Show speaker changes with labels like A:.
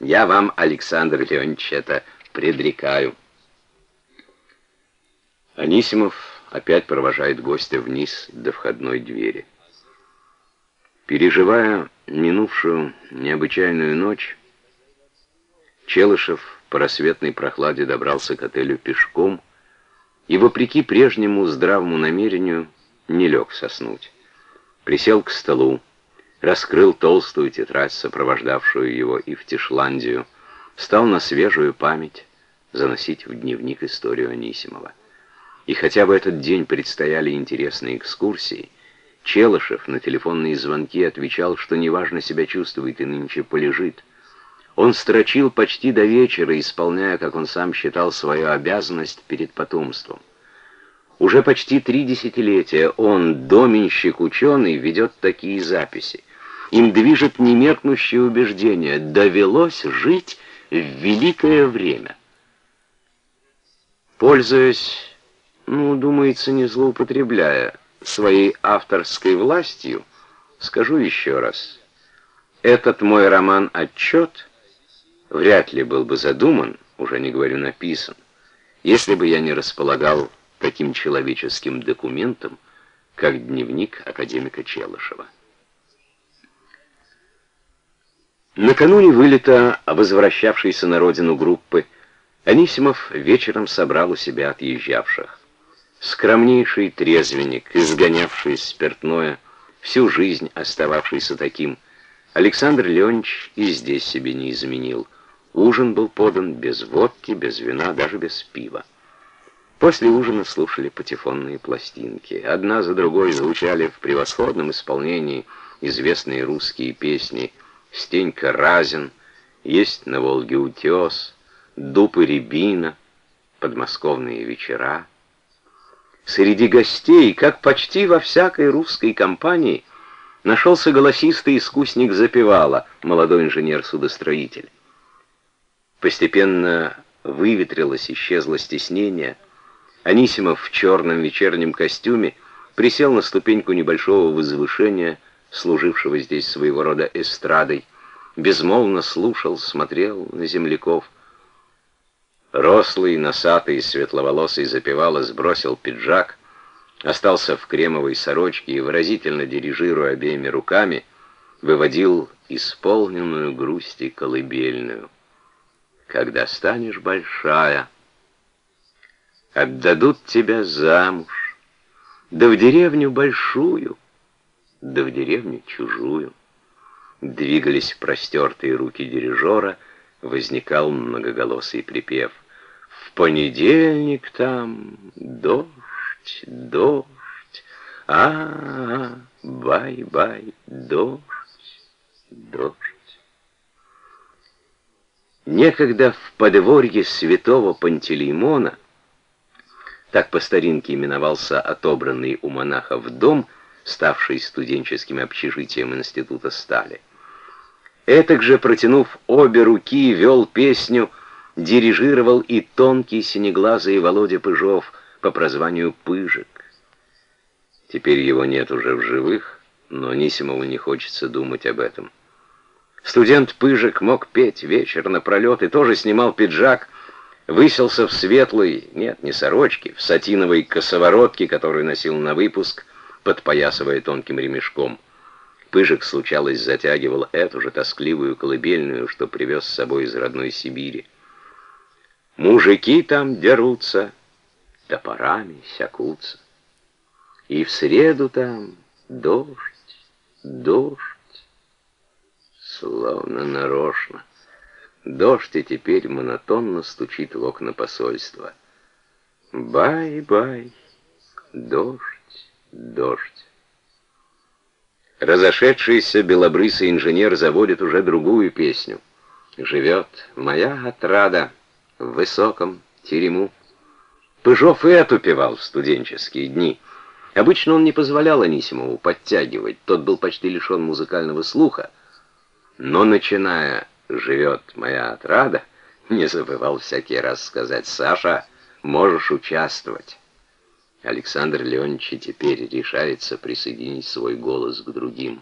A: Я вам, Александр Леонидович, это предрекаю. Анисимов опять провожает гостя вниз до входной двери. Переживая минувшую необычайную ночь, Челышев по рассветной прохладе добрался к отелю пешком и, вопреки прежнему здравому намерению, не лег соснуть. Присел к столу, раскрыл толстую тетрадь, сопровождавшую его и в Тишландию, стал на свежую память заносить в дневник историю Анисимова. И хотя в этот день предстояли интересные экскурсии, Челышев на телефонные звонки отвечал, что неважно себя чувствует и нынче полежит. Он строчил почти до вечера, исполняя, как он сам считал, свою обязанность перед потомством. Уже почти три десятилетия он, доменщик-ученый, ведет такие записи. Им движет немеркнущее убеждение «довелось жить в великое время». Пользуясь, ну, думается, не злоупотребляя своей авторской властью, скажу еще раз. Этот мой роман «Отчет» вряд ли был бы задуман, уже не говорю написан, если бы я не располагал таким человеческим документом, как дневник академика Челышева. Накануне вылета возвращавшейся на родину группы Анисимов вечером собрал у себя отъезжавших. Скромнейший трезвенник, изгонявший спиртное, всю жизнь остававшийся таким, Александр Леонидович и здесь себе не изменил. Ужин был подан без водки, без вина, даже без пива. После ужина слушали патефонные пластинки. Одна за другой звучали в превосходном исполнении известные русские песни «Стенька Разин», «Есть на Волге утес», «Дуб и рябина», «Подмосковные вечера». Среди гостей, как почти во всякой русской компании, нашелся голосистый искусник запевала, молодой инженер-судостроитель. Постепенно выветрилось, исчезло стеснение — Анисимов в черном вечернем костюме присел на ступеньку небольшого возвышения, служившего здесь своего рода эстрадой, безмолвно слушал, смотрел на земляков. Рослый, носатый, светловолосый запевало сбросил пиджак, остался в кремовой сорочке и, выразительно дирижируя обеими руками, выводил исполненную грусти колыбельную. «Когда станешь большая», Отдадут тебя замуж, да в деревню большую, да в деревню чужую. Двигались простертые руки дирижера, возникал многоголосый припев. В понедельник там дождь, дождь, а, бай-бай, дождь, дождь. Некогда в подворье святого Пантелеймона так по старинке именовался отобранный у монахов дом, ставший студенческим общежитием института стали. Этак же, протянув обе руки, вел песню, дирижировал и тонкий синеглазый Володя Пыжов по прозванию Пыжик. Теперь его нет уже в живых, но Нисимову не хочется думать об этом. Студент Пыжик мог петь вечер напролет и тоже снимал пиджак, выселся в светлой, нет, не сорочке, в сатиновой косоворотке, которую носил на выпуск, подпоясывая тонким ремешком. Пыжик, случалось, затягивал эту же тоскливую колыбельную, что привез с собой из родной Сибири. Мужики там дерутся, топорами секутся. И в среду там дождь, дождь, словно нарочно. Дождь и теперь монотонно стучит в окна посольства. Бай-бай, дождь, дождь. Разошедшийся белобрысый инженер заводит уже другую песню. Живет моя отрада в высоком терему. Пыжов и эту певал в студенческие дни. Обычно он не позволял Анисимову подтягивать, тот был почти лишен музыкального слуха. Но начиная живет моя отрада, не забывал всякий раз сказать, «Саша, можешь участвовать». Александр Леонидович теперь решается присоединить свой голос к другим.